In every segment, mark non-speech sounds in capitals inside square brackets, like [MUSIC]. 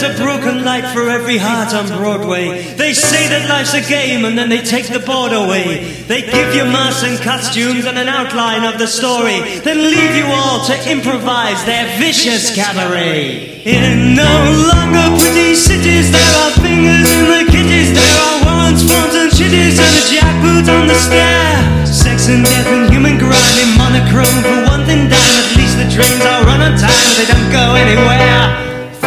there's a broken light for every heart on Broadway. They say that life's a game and then they take the board away. They give you masks and costumes and an outline of the story, then leave you all to improvise their vicious cabaret. In no longer pretty cities, there are fingers in the kitties, there are warrants, phones and shitties, and a jackboot on the stair. Sex and death and human grind in monochrome for one thing dime. At least the trains are run on time, they don't go anywhere.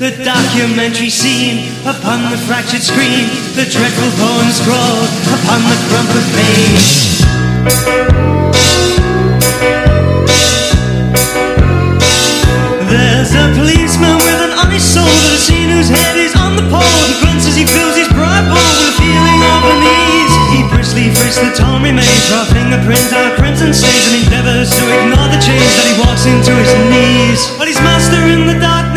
the documentary scene upon the fractured screen, the dreadful poem scrawled upon the crumpled page. There's a policeman with an honest soul that seen whose head is on the pole. He grunts as he fills his pride bowl with a feeling of unease. He briskly frisks the torn remains, raw fingerprints, our prints and stains, and endeavors to ignore the change that he walks into his knees. But his master in the dark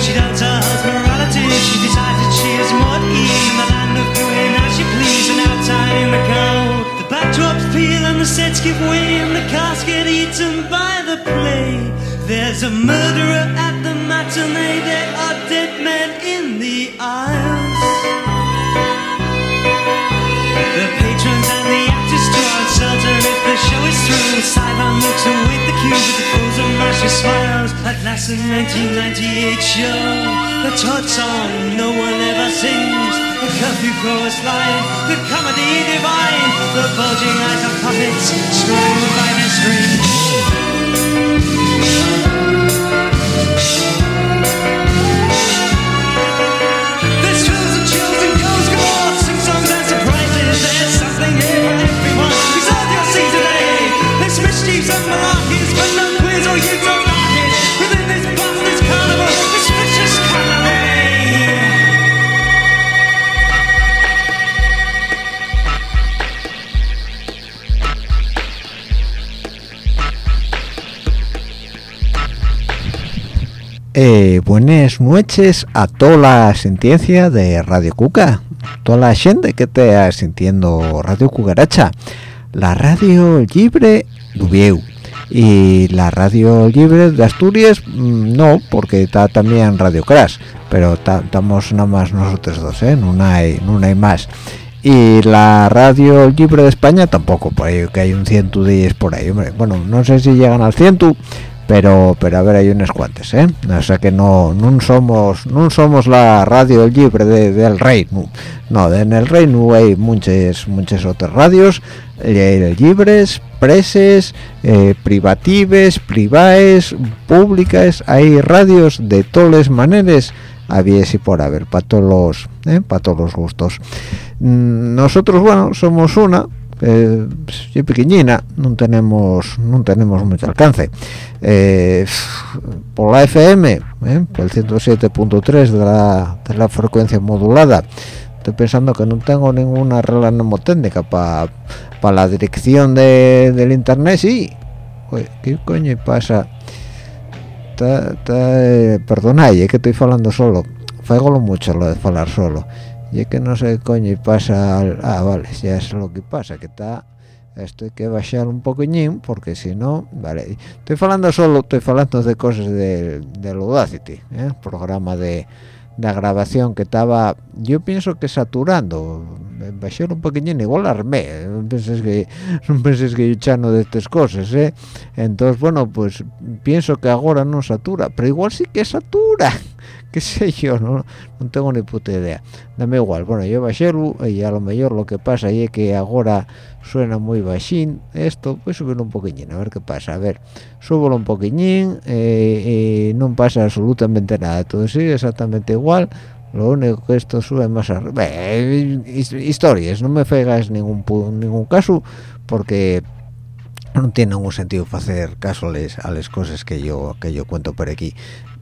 She doubts her husband's morality, she decides that she is more at in the land of doing as she please and outside in the cold. The backdrops peel and the sets give way and the cast get eaten by the play. There's a murderer at the matinee. There are dead men in the aisles. The patrons and the actors are uncertain if the show is through. Sideline looks await the cue with the frozen mashy smiles. At last, the 1998 show, the Todd song no one ever sings. The curfew chorus line, the comedy divine, the bulging eyes of puppets strung by their strings. There's thrills and chills and goes galore, sing songs and surprises. There's something here Eh, buenas noches a toda la sentencia de Radio Cuca, toda la gente que te sintiendo Radio Cucaracha, la radio libre Dubieu y la radio libre de Asturias mm, no, porque está también Radio Crash, pero estamos nada más nosotros dos, ¿eh? no hay, no hay más. Y la radio libre de España tampoco, por ahí que hay un ciento de ellas por ahí, hombre. Bueno, no sé si llegan al ciento, pero pero a ver hay unas cuantas eh o sea que no no somos no somos la radio libre de- del reino. No en el reino hay muchas muchas otras radios libres preses eh, privatives privaes públicas. Hay radios de todas maneras había y por haber para todos los eh, para todos los gustos. Mm, nosotros bueno somos una eh, sí pequeñina no tenemos no tenemos mucho alcance. Eh, por la FM eh, por el 107.3 de la, de la frecuencia modulada. Estoy pensando que no tengo ninguna regla mnemotécnica para la dirección de, del internet sí. ¿qué coño pasa? Ta, ta, eh, que estoy hablando solo. Lo mucho lo de hablar solo y es que no sé qué coño pasa al- ah vale ya sé lo que pasa que está esto hay que bajar un poquillín porque si no vale estoy hablando solo estoy hablando de cosas del del Audacity ¿eh? programa de la grabación que estaba yo pienso que saturando bajé un poquillín igual armé no penses que [LAUGHS] no penses que yo chano de estas cosas ¿eh? entonces bueno pues pienso que ahora no satura pero igual sí que satura qué sé yo no, no tengo ni puta idea. Dame igual. Bueno yo bajé y a lo mejor lo que pasa es que ahora suena muy bajín esto pues subirlo un poquillín a ver qué pasa. A ver súbelo un poquillín eh, no pasa absolutamente nada. Todo sigue exactamente igual. Lo único que esto sube más arriba historias. No me fegas ningún ningún caso porque no tiene ningún sentido hacer caso a las cosas que yo que yo cuento por aquí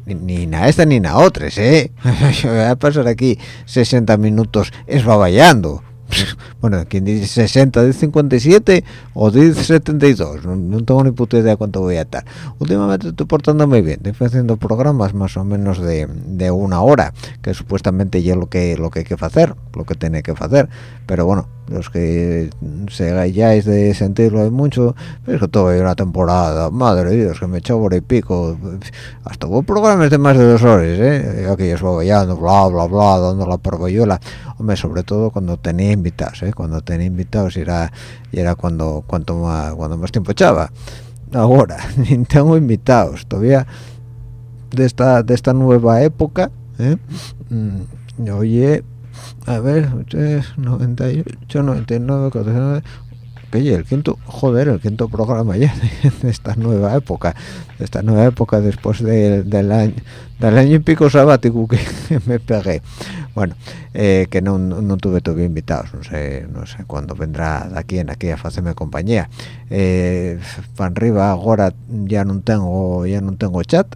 ni, a esta ni a otras eh. [LAUGHS] Voy a pasar aquí 60 minutos esbaballando [LAUGHS] bueno, quien dice 60 de 57 o dice 72, no, no, tengo ni puta idea cuánto voy a estar. Últimamente estoy portando muy bien, estoy haciendo programas más o menos de, de una hora, que supuestamente ya lo que lo que hay que hacer, lo que tiene que hacer, pero bueno, los que se galláis de sentirlo de mucho, es que todo una temporada, madre de Dios, que me echó por y pico, hasta hubo programas de más de dos horas, ¿eh? aquellos baballando, bla, bla, bla, dando la porgoyola, hombre, sobre todo cuando tenía ¿eh? cuando tenía invitados era, era cuando, cuanto más, cuando más tiempo echaba. Ahora, ni [LAUGHS] tengo invitados, todavía de esta, de esta nueva época, ¿eh? Mm, oye, a ver, 98, 99, 49, que el quinto, joder, el quinto programa ya [LAUGHS] de, esta nueva época, de esta nueva época después del año, del año y pico sabático que, [LAUGHS] me pegué. Bueno, eh, que no, no, tuve todavía invitados, no sé, no sé cuándo vendrá de aquí en aquí a hacerme compañía. Eh, para arriba ahora ya no tengo, ya no tengo chat.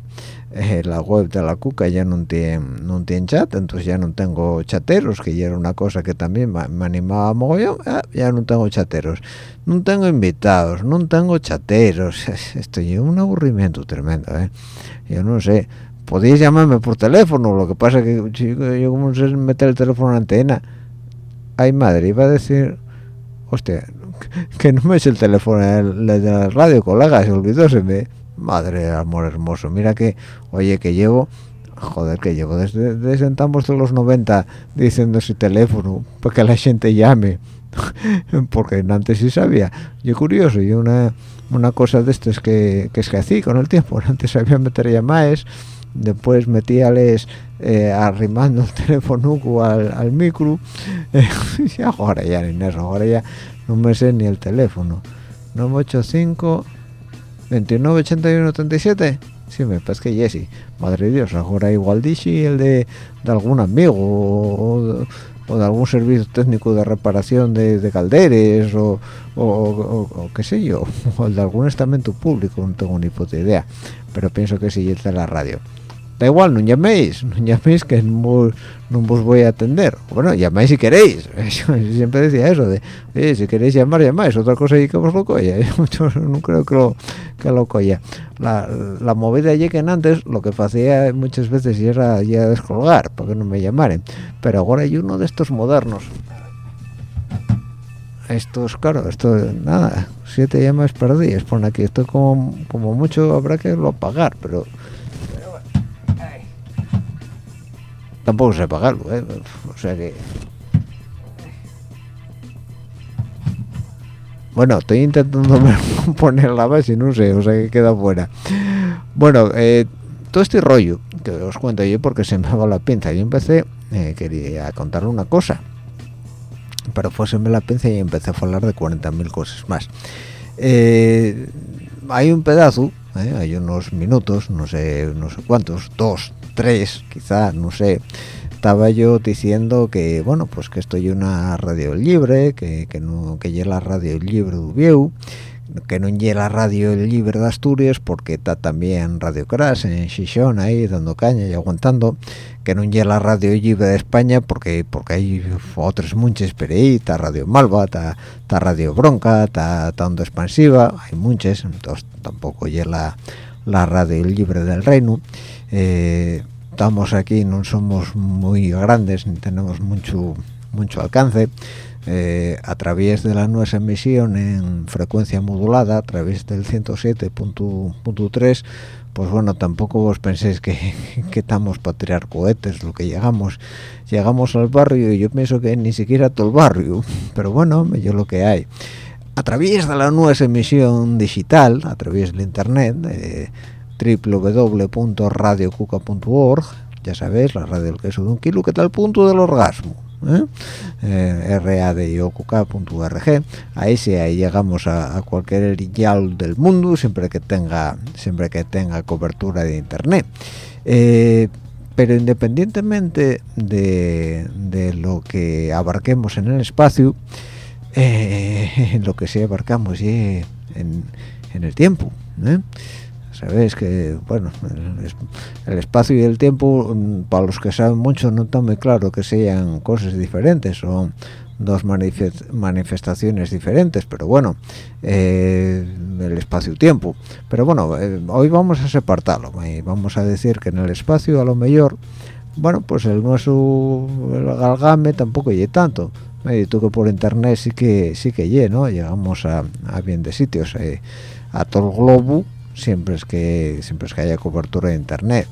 Eh, la web de la cuca ya no tiene no tiene chat entonces ya no tengo chateros que ya era una cosa que también me, animaba mogollón ah, ya no tengo chateros no tengo invitados no tengo chateros [LAUGHS] esto es un aburrimiento tremendo ¿eh? yo no sé podéis llamarme por teléfono lo que pasa que yo como sé meter el teléfono en la antena ay madre iba a decir hostia [LAUGHS] que no me es el teléfono de la radio colega se olvidó se me madre amor hermoso. Mira que oye que llevo joder que llevo desde, desde de los 90 diciendo ese teléfono para que la gente llame [LAUGHS] porque antes sí sabía. Yo curioso y una una cosa de estas que, que es que hacía con el tiempo [LAUGHS] antes sabía meter llamadas después metíales eh, arrimando el [LAUGHS] teléfono al, al micro y ahora ya ni eso ahora ya no me sé ni el teléfono. 985 29 81 37 sí me parece que Jesse madre dios ahora igual dice el de, de algún amigo o, de algún servicio técnico de reparación de, calderes o, o, qué sé yo [LAUGHS] o de algún estamento público no tengo ni puta idea pero pienso que sí es de la radio da igual, no llaméis, [LAUGHS] no llaméis que no, no os voy a atender. Bueno, llamáis si queréis. [LAUGHS] Siempre decía eso, de, si queréis llamar, llamáis. Otra cosa y que os lo coya. [LAUGHS] Yo no creo que lo, que lo. La, la movida allí que antes lo que hacía muchas veces era ya descolgar, para que no me llamaren. Pero ahora hay uno de estos modernos. Estos, claro, esto, nada, siete llamadas perdidas. Pon aquí, esto como, como mucho habrá que lo pagar, pero tampoco sé pagarlo, ¿eh? o sea que... Bueno, estoy intentando [LAUGHS] poner la base y no sé, o sea que queda fuera. Bueno, eh, todo este rollo que os cuento yo porque se me va la pinza. Yo empecé, eh, quería contarle una cosa, pero fue la pinza y empecé a hablar de 40.000 cosas más. Eh, hay un pedazo, hay unos minutos, no sé, no sé cuántos, dos, tres, quizá, no sé, estaba yo diciendo que, bueno, pues que estoy una radio libre, que, que no que la radio libre de Ubieu, que no llega la radio libre de Asturias porque está también Radio Crash en Xixón ahí dando caña y aguantando que no llega la radio libre de España porque porque hay otras muchas pero Radio Malva Radio Bronca está, Expansiva hay muchas entonces tampoco llega la radio libre del Reino eh, estamos aquí no somos muy grandes ni tenemos mucho mucho alcance. Eh, a través de la nueva emisión en frecuencia modulada a través del 107.3 pues bueno tampoco vos penséis que, [LAUGHS] que estamos para tirar cohetes lo que llegamos. Llegamos al barrio y yo pienso que ni siquiera todo el barrio [LAUGHS] pero bueno yo lo que hay. A través de la nueva emisión digital a través del internet de www.radiocuca.org ya sabéis la radio del queso de un kilo que está al punto del orgasmo ¿eh? eh, ahí sí ahí llegamos a, cualquier yal del mundo siempre que tenga siempre que tenga cobertura de internet eh, pero independientemente de, de, lo que abarquemos en el espacio eh, [LAUGHS] lo que sí abarcamos en, en el tiempo ¿eh? Sabéis que bueno el, espacio y el tiempo mm, para los que saben mucho no está muy claro que sean cosas diferentes son dos manifestaciones diferentes pero bueno eh, el espacio-tiempo pero bueno eh, hoy vamos a separarlo y vamos a decir que en el espacio a lo mejor bueno pues el nuestro el galgame tampoco llegue tanto. Y tú que por internet sí que sí que llegue no llegamos a, a bien de sitios eh, a todo el globo siempre es que siempre es que haya cobertura de internet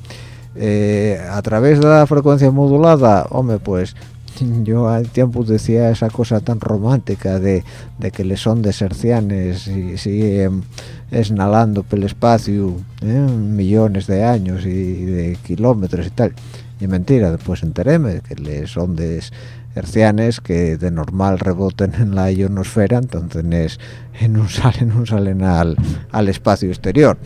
eh, a través de la frecuencia modulada hombre pues [LAUGHS] yo al tiempo decía esa cosa tan romántica de, de que les son desercianes y siguen esnalando por el espacio ¿eh? millones de años y de kilómetros y tal y mentira después enteréme que les son des hercianes que de normal reboten en la ionosfera entonces en un salen un salen al, al espacio exterior.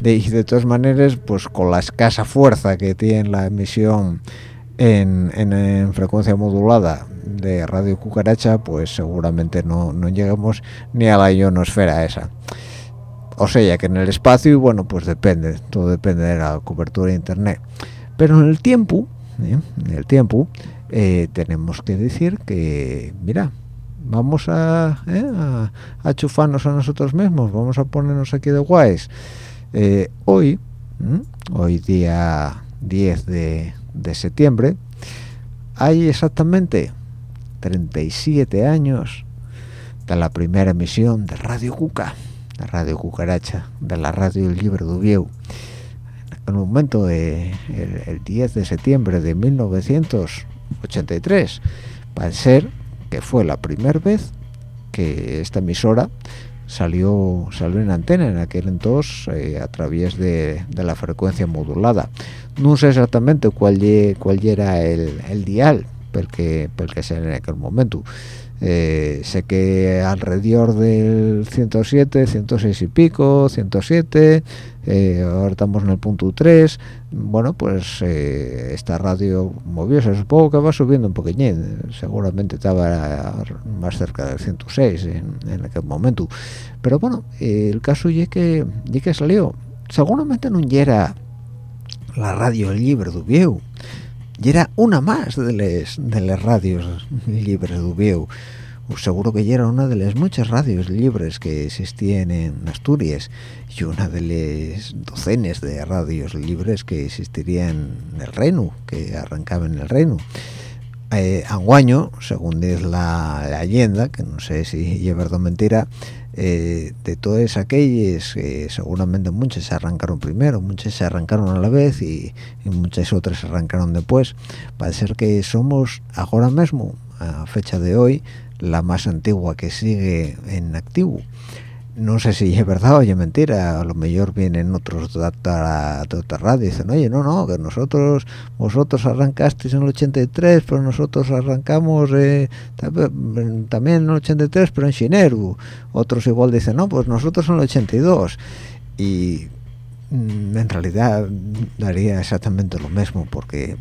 De, y de todas maneras pues con la escasa fuerza que tiene la emisión en, en, frecuencia modulada de radio cucaracha pues seguramente no, no lleguemos ni a la ionosfera esa. O sea que en el espacio bueno pues depende todo depende de la cobertura de internet. Pero en el tiempo ¿eh? en el tiempo eh, tenemos que decir que, mira, vamos a, eh, a, chufarnos a nosotros mismos, vamos a ponernos aquí de guays. Eh, hoy, hoy día 10 de, septiembre, hay exactamente 37 años de la primera emisión de Radio Cuca, de Radio Cucaracha, de la Radio Libre de Ubieu. En el momento de, el, el 10 de septiembre de 1900 83. Para ser que fue la primera vez que esta emisora salió salió en antena en aquel entonces eh, a través de, la frecuencia modulada. No sé exactamente cuál cuál era el, el dial porque que sea en aquel momento eh, sé que alrededor del 107, 106 y pico, 107, eh, ahora estamos en el punto 3, bueno, pues eh, esta radio movióse, supongo que va subiendo un poquillín, seguramente estaba más cerca del 106 en, aquel momento, pero bueno, el caso es que, que salió, seguramente no era la radio libre de Ubieu, y era una más de las de radios libres de Ubieu pues seguro que ya era una de las muchas radios libres que existían en Asturias y una de las docenas de radios libres que existirían en el Reino, que arrancaban en el Reino. Eh, según dice la, leyenda, que no sé si es verdad o mentira, eh, de todas aquellas, seguramente muchas se arrancaron primero, muchas se arrancaron a la vez y, y muchas otras se arrancaron después. Parece que somos ahora mismo, a fecha de hoy, la más antigua que sigue en activo no sé si es verdad o es mentira, a lo mejor vienen otros de otra, radio y dicen, oye, no, no, que nosotros, vosotros arrancasteis en el 83, pero nosotros arrancamos eh, también en el 83, pero en Chineru. Otros igual dicen, no, pues nosotros en el 82. Y mm, en realidad daría exactamente lo mismo, porque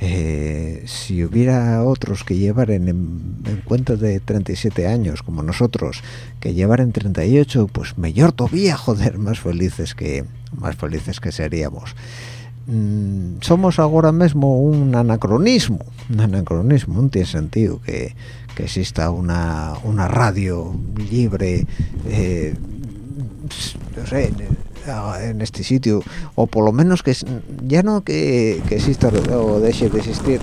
eh, si hubiera otros que llevaran en, cuenta de 37 años como nosotros que llevaran 38 pues mejor todavía [LAUGHS] joder más felices que más felices que seríamos. Mm, somos ahora mismo un anacronismo un anacronismo no tiene sentido que, que exista una, una radio libre eh, no sé en este sitio o por lo menos que ya no que, que exista o deje de existir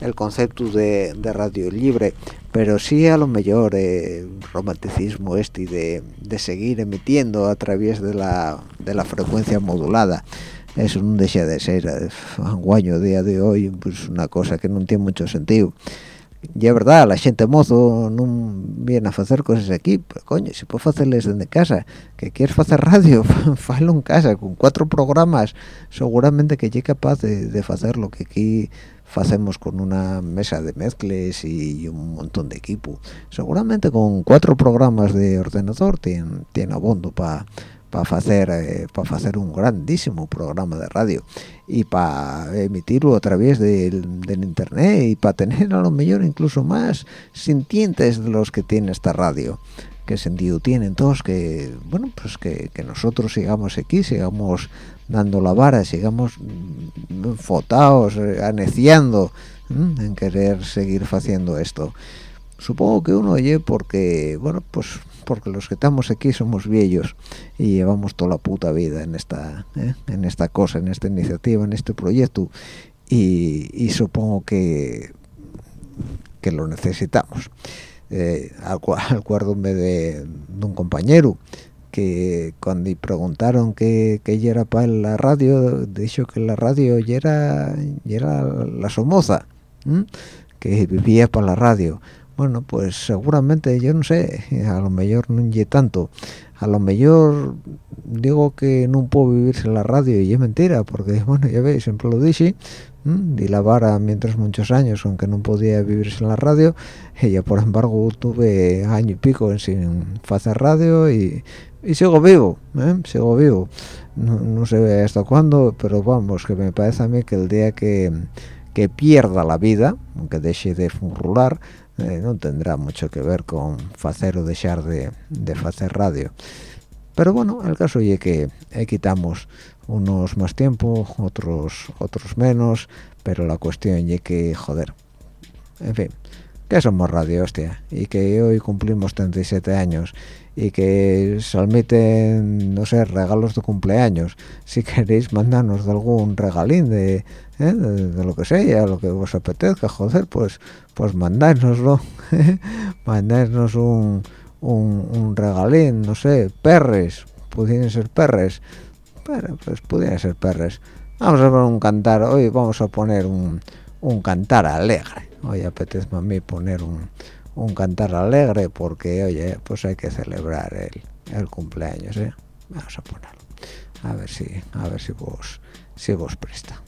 el concepto de, radio libre pero sí a lo mejor eh, romanticismo este de, de seguir emitiendo a través de la, de la frecuencia modulada. Eso no deja de ser un guaño día de hoy pues una cosa que no tiene mucho sentido y es verdad, la gente mozo no viene a hacer cosas aquí, pero coño, si puedo hacerles desde casa, que quieres hacer radio, [LAUGHS] hazlo en casa, con cuatro programas, seguramente que llegue capaz de, hacer lo que aquí hacemos con una mesa de mezcles y un montón de equipo. Seguramente con cuatro programas de ordenador tiene, tiene abondo para para hacer eh, para hacer un grandísimo programa de radio y para emitirlo a través del, internet y para tener a lo mejor incluso más sintientes de los que tiene esta radio. Qué sentido tienen todos que bueno pues que, nosotros sigamos aquí sigamos dando la vara sigamos mm, fotados eh, aneciando en querer seguir haciendo esto supongo que uno oye porque bueno pues porque los que estamos aquí somos viejos y llevamos toda la puta vida en esta ¿eh? en esta cosa en esta iniciativa en este proyecto. Y, supongo que que lo necesitamos. Eh, [LAUGHS] acuérdome de, de, un compañero que cuando preguntaron que, que era para la radio dijo que la radio ya era, era la somoza que vivía para la radio bueno pues seguramente yo no sé a lo mejor no llegué tanto. A lo mejor digo que no puedo vivir sin la radio y es mentira porque [LAUGHS] bueno ya veis siempre lo dije di la vara mientras muchos años aunque no podía vivir sin la radio ella por embargo tuve año y pico sin hacer radio y, y sigo vivo ¿eh? sigo vivo. No, sé hasta cuándo pero vamos que me parece a mí que el día que que pierda la vida aunque deje de furrular eh, no tendrá mucho que ver con hacer o dejar de, hacer radio. Pero bueno el caso es que quitamos unos más tiempo otros otros menos pero la cuestión es que joder en fin que somos radio hostia. Y que hoy cumplimos 37 años. Y que se admiten no sé regalos de cumpleaños. Si queréis mandarnos de algún regalín de, ¿eh? de, lo que sea lo que os apetezca joder pues pues mandárnoslo [LAUGHS] mandárnos un, un, regalín no sé perres. Pudieran ser perres pero pues pudieran ser perres. Vamos a poner un cantar hoy vamos a poner un, un cantar alegre hoy apetece a mí poner un un cantar alegre porque oye pues hay que celebrar el, el cumpleaños ¿eh? vamos a ponerlo a ver si a ver si vos si vos presta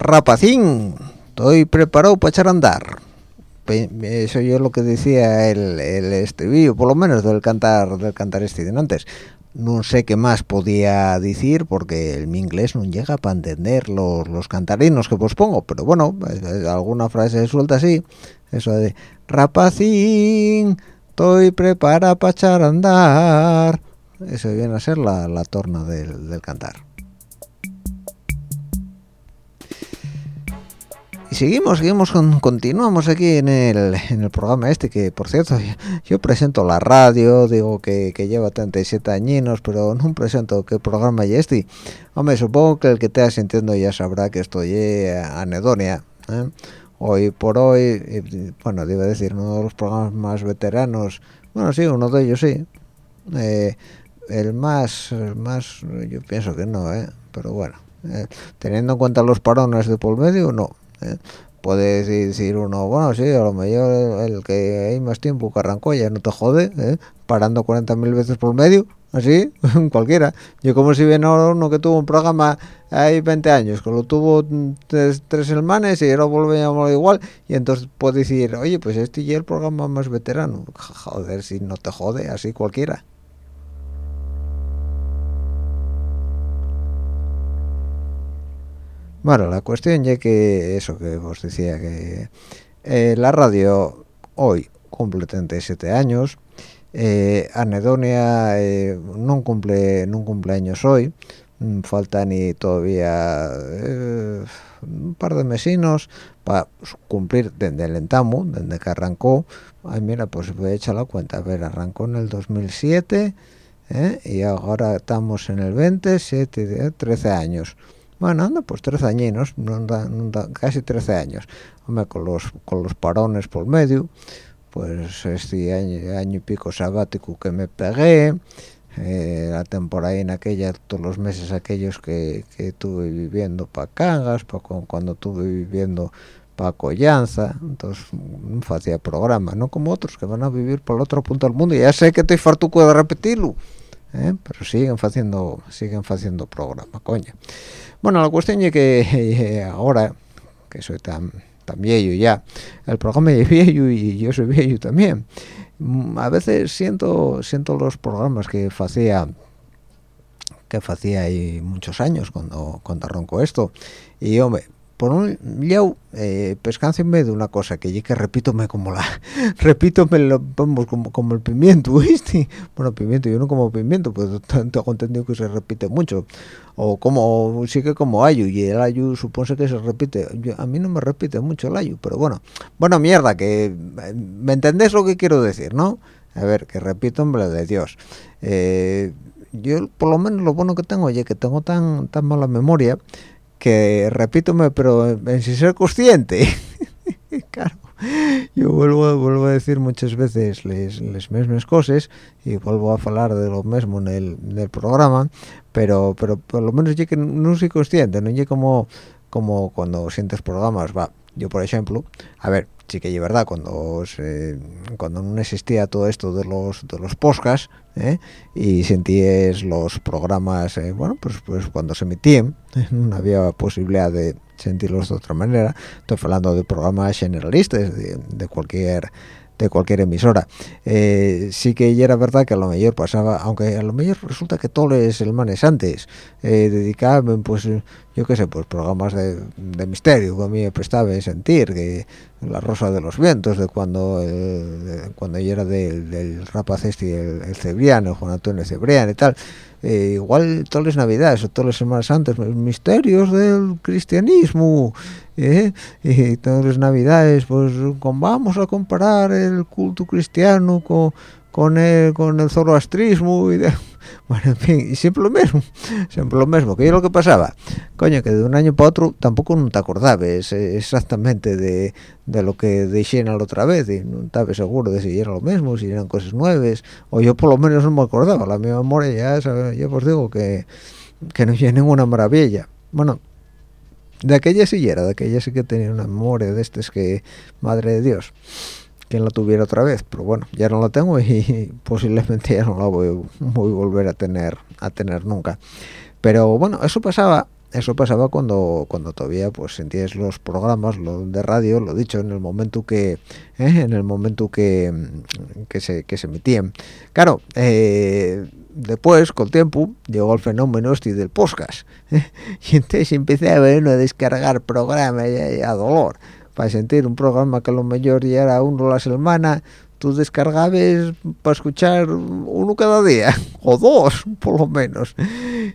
rapacín, estoy preparado para echar a andar. Eso yo lo que decía el, el estribillo, por lo menos del cantar del cantar este de antes. No sé qué más podía decir porque el mi inglés no llega para entender los, los cantarinos que pues pongo, pero bueno, alguna frase suelta así, eso de rapacín, estoy preparado para echar a andar. Eso viene a ser la, la torna del, del cantar. Y seguimos, seguimos, continuamos aquí en el, en el programa este, que por cierto, yo, presento la radio, digo que, que, lleva 37 añinos, pero no presento qué programa es este. Hombre, supongo que el que esté sintiendo ya sabrá que estoy anedonia. ¿eh? Hoy por hoy, bueno, debo decir, uno de los programas más veteranos, bueno, sí, uno de ellos sí. Eh, el más, más, yo pienso que no, ¿eh? pero bueno. Eh, teniendo en cuenta los parones de por medio, no ¿eh? puede decir uno bueno sí a lo mejor el, que hay más tiempo que arrancó ya no te jode ¿eh? parando 40.000 veces por medio así [LAUGHS] cualquiera yo como si viene uno que tuvo un programa hay 20 años que lo tuvo tres, tres hermanes y ahora volvíamos igual y entonces puede decir oye pues este ya es el programa más veterano joder si no te jode así cualquiera Bueno, la cuestión ya que eso que os decía, que eh, la radio hoy cumple 37 años, eh, Anedonia eh, no cumple no cumpleaños hoy, mm, falta ni todavía eh, un par de mesinos para cumplir desde el entamo, desde que arrancó. Ay, mira, pues voy a echar la cuenta. A ver, arrancó en el 2007 y ahora estamos en el 20, 7, 13 años. Bueno, anda, pues 13 añinos, no casi 13 años. Hombre, con los, con los parones por medio, pues este año, año y pico sabático que me pegué, eh, la temporada en aquella, todos los meses aquellos que, que estuve viviendo para Cangas, pa, cuando estuve viviendo para Collanza, entonces no hacía programa, no como otros que van a vivir por el otro punto del mundo, y ya sé que estoy fartuco de repetirlo, ¿eh? pero siguen haciendo siguen haciendo programa, coño. Bueno, la cuestión es que eh, ahora, que soy tan, tan viejo ya, el programa es viejo y yo soy viejo también. Mm, a veces siento siento los programas que hacía que hacía muchos años cuando cuando esto y hombre por un lado eh, pescáncenme de una cosa que yo que repítome como la [LAUGHS] repítome lo, vamos, como, como el pimiento ¿viste? [LAUGHS] bueno pimiento yo no como pimiento pues [LAUGHS] tengo entendido que se repite mucho. O como sí que como ayu y el ayu supone que se repite. A mí no me repite mucho el ayu pero bueno. Bueno mierda que me entendés lo que quiero decir no a ver que repito hombre de Dios. Eh, yo por lo menos lo bueno que tengo oye que tengo tan tan mala memoria que repítome pero en sin ser consciente. [LAUGHS] Claro. Yo vuelvo, vuelvo a decir muchas veces las mismas cosas y vuelvo a hablar de lo mismo en el, programa, pero pero por lo menos yo que no soy consciente, no yo como como cuando sientes programas, va, yo por ejemplo, a ver, sí que es verdad, cuando cuando no existía todo esto de los de los podcasts, ¿eh? y sentíes los programas, eh, bueno, pues pues cuando se emitían, [LAUGHS] no había posibilidad de sentirlos de otra manera. Estoy hablando de programas generalistas, de, cualquier de cualquier emisora. Eh, sí que ya era verdad que a lo mejor pasaba, aunque a lo mejor resulta que todos los hermanos antes eh, dedicaban, pues, yo qué sé, pues programas de, misterio, que a mí me prestaba sentir, que la rosa de los vientos, de cuando eh, cuando yo era del, del rapaz este, el, el Cebriano, Juan Antonio Cebriano y tal, eh, igual todas las navidades o todas las semanas santas misterios del cristianismo ¿eh? y todas las navidades pues con, vamos a comparar el culto cristiano con con el, con el zoroastrismo y de, bueno, en fin, y siempre lo mismo, siempre lo mismo, que yo lo que pasaba, coño, que de un año para otro tampoco no te acordabas exactamente de, de lo que dijeron la otra vez, y no estaba seguro de si era lo mismo, si eran cosas nuevas, o yo por lo menos no me acordaba, la mi memoria ya, ya os digo que, que no tiene ninguna maravilla. Bueno, de aquella sí era, de aquella sí que tenía una memoria de estas que, madre de Dios quien la tuviera otra vez pero bueno ya no la tengo y [LAUGHS] posiblemente ya no la voy, voy a volver a tener a tener nunca pero bueno eso pasaba eso pasaba cuando cuando todavía pues sentías los programas lo de radio lo dicho en el momento que ¿eh? en el momento que, que se que se emitían claro eh, después con el tiempo llegó el fenómeno este del podcast [LAUGHS] y entonces empecé a ver a descargar programas a dolor para sentir un programa que lo mejor ya era uno la semana tú descargabas para escuchar uno cada día [LAUGHS] o dos por lo menos.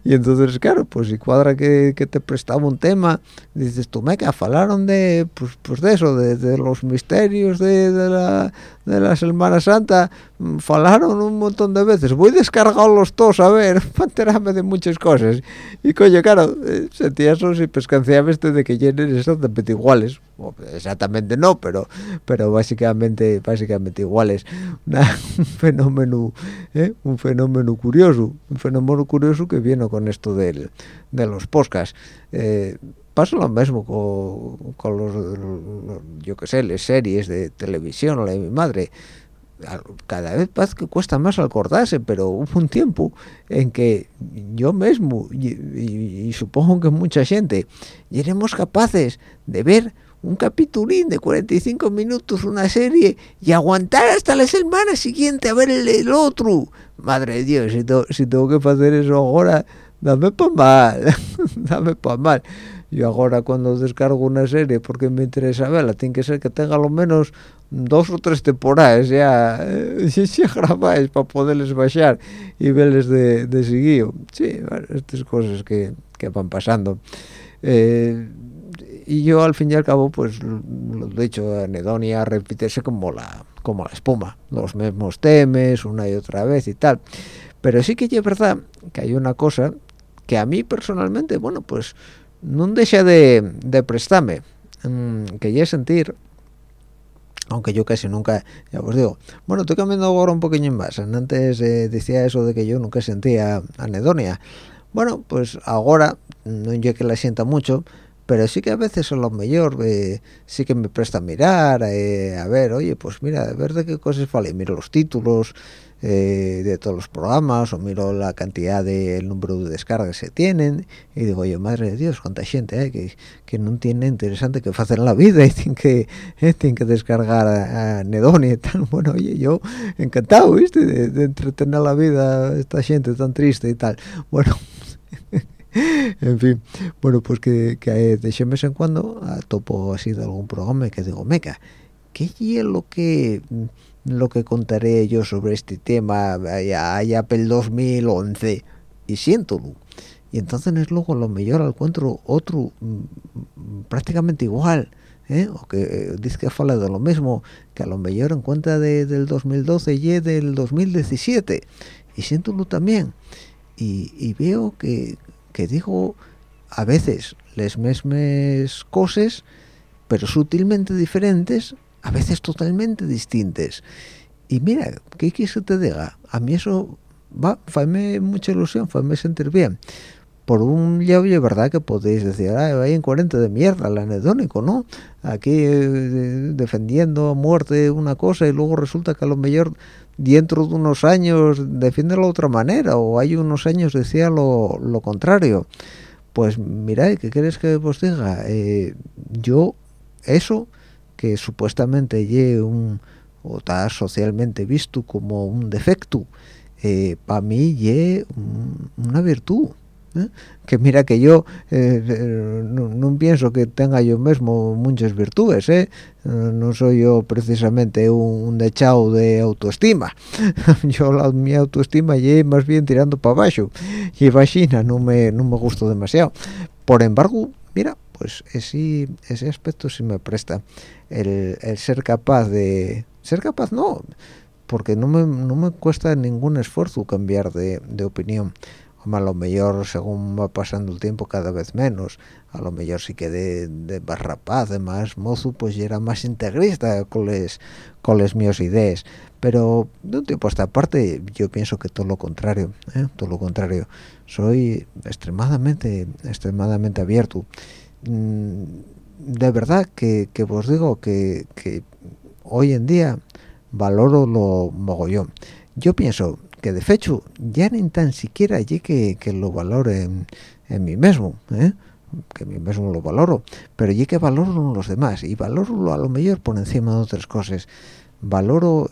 Y entonces claro pues si cuadra que, te prestaba un tema dices tú meca falaron de pues, pues de eso de, los misterios de, la de la Semana Santa mm, falaron un montón de veces voy a descargarlos todos a ver [LAUGHS] para enterarme de muchas cosas y coño claro eh, sentías eso y pescanciabas de que llenen exactamente iguales. Exactamente no pero pero básicamente básicamente igual iguales. [LAUGHS] Un fenómeno ¿eh? un fenómeno curioso un fenómeno curioso que viene con esto del, de los podcasts. Eh, pasa lo mismo con, los, yo que sé las series de televisión la de mi madre. Cada vez parece que cuesta más acordarse, pero hubo un tiempo en que yo mismo y, y supongo que mucha gente iremos capaces de ver un capitulín de 45 minutos, una serie, y aguantar hasta la semana siguiente a ver el, otro. Madre de Dios, si, tengo que hacer eso ahora, dame pa' mal, [LAUGHS] dame pa' mal. Yo ahora cuando descargo una serie porque me interesa verla, tiene que ser que tenga lo menos dos o tres temporadas ya, eh, [LAUGHS] ya grabáis para poderles bajar y verles de, de seguido. Sí, estas cosas que, que van pasando. Eh, y yo al fin y al cabo pues lo dicho anedonia repítese como la como la espuma los mismos temas una y otra vez y tal. Pero sí que es verdad que hay una cosa que a mí personalmente bueno pues no deja de, de prestarme mm, que ya sentir aunque yo casi nunca, ya os digo, bueno, estoy cambiando ahora un poquillo más, antes eh, decía eso de que yo nunca sentía anedonia, bueno, pues ahora, no yo que la sienta mucho, pero sí que a veces a lo mejor eh, sí que me presta a mirar eh, a ver oye pues mira a ver de qué cosas vale. Miro los títulos eh, de todos los programas o miro la cantidad de el número de descargas que se tienen y digo oye madre de Dios cuánta gente que, que no tiene interesante que hacer en la vida y tienen que tienen que descargar a, Nedoni y tal. [LAUGHS] Bueno oye yo encantado viste de, de entretener la vida a esta gente tan triste y tal. Bueno en fin, bueno, pues que, que de vez en cuando a topo así de algún programa que digo, meca, ¿qué es lo que lo que contaré yo sobre este tema allá, allá el 2011? Y siéntolo. Y entonces luego lo mejor encuentro otro mm, prácticamente igual, ¿eh? o que eh, dice que habla de lo mismo, que a lo mejor en cuenta de, del 2012 y del 2017. Y siéntolo también. Y, y veo que, que digo a veces las mismas cosas pero sutilmente diferentes a veces totalmente distintas. Y mira, ¿qué quieres que te diga? A mí eso va, faime mucha ilusión, faime sentir bien. Por un lado, es verdad que podéis decir, ah, vaya en 40 de mierda el anedónico, ¿no? Aquí eh, defendiendo a muerte una cosa y luego resulta que a lo mejor dentro de unos años defiende la otra manera o hay unos años decía lo, lo contrario. Pues mirad, ¿qué quieres que os diga? Eh, yo, eso, que supuestamente lle un, o está socialmente visto como un defecto, eh, para mí ye una virtud. ¿Eh? que mira que yo eh, no, pienso que tenga yo mismo muchas virtudes ¿eh? no soy yo precisamente un, dechado de autoestima. [LAUGHS] Yo la, mi autoestima ye más bien tirando para abajo y vagina no me no me gusta demasiado. Por embargo mira pues ese, ese aspecto sí me presta. El, ser capaz de ser capaz no porque no me, no me cuesta ningún esfuerzo cambiar de opinión a lo mejor según va pasando el tiempo cada vez menos. A lo mejor sí que de, de más rapaz de más mozo pues ya era más integrista con les con les mías ideas pero de un tiempo a esta parte yo pienso que todo lo contrario ¿eh? todo lo contrario. Soy extremadamente extremadamente abierto. Mm, de verdad que, que os digo que, que hoy en día valoro lo mogollón. Yo pienso que de hecho ya ni tan siquiera allí que, lo valore en, mí mismo ¿eh? que mí mismo lo valoro pero allí que valoro los demás y valoro a lo mejor por encima de otras cosas valoro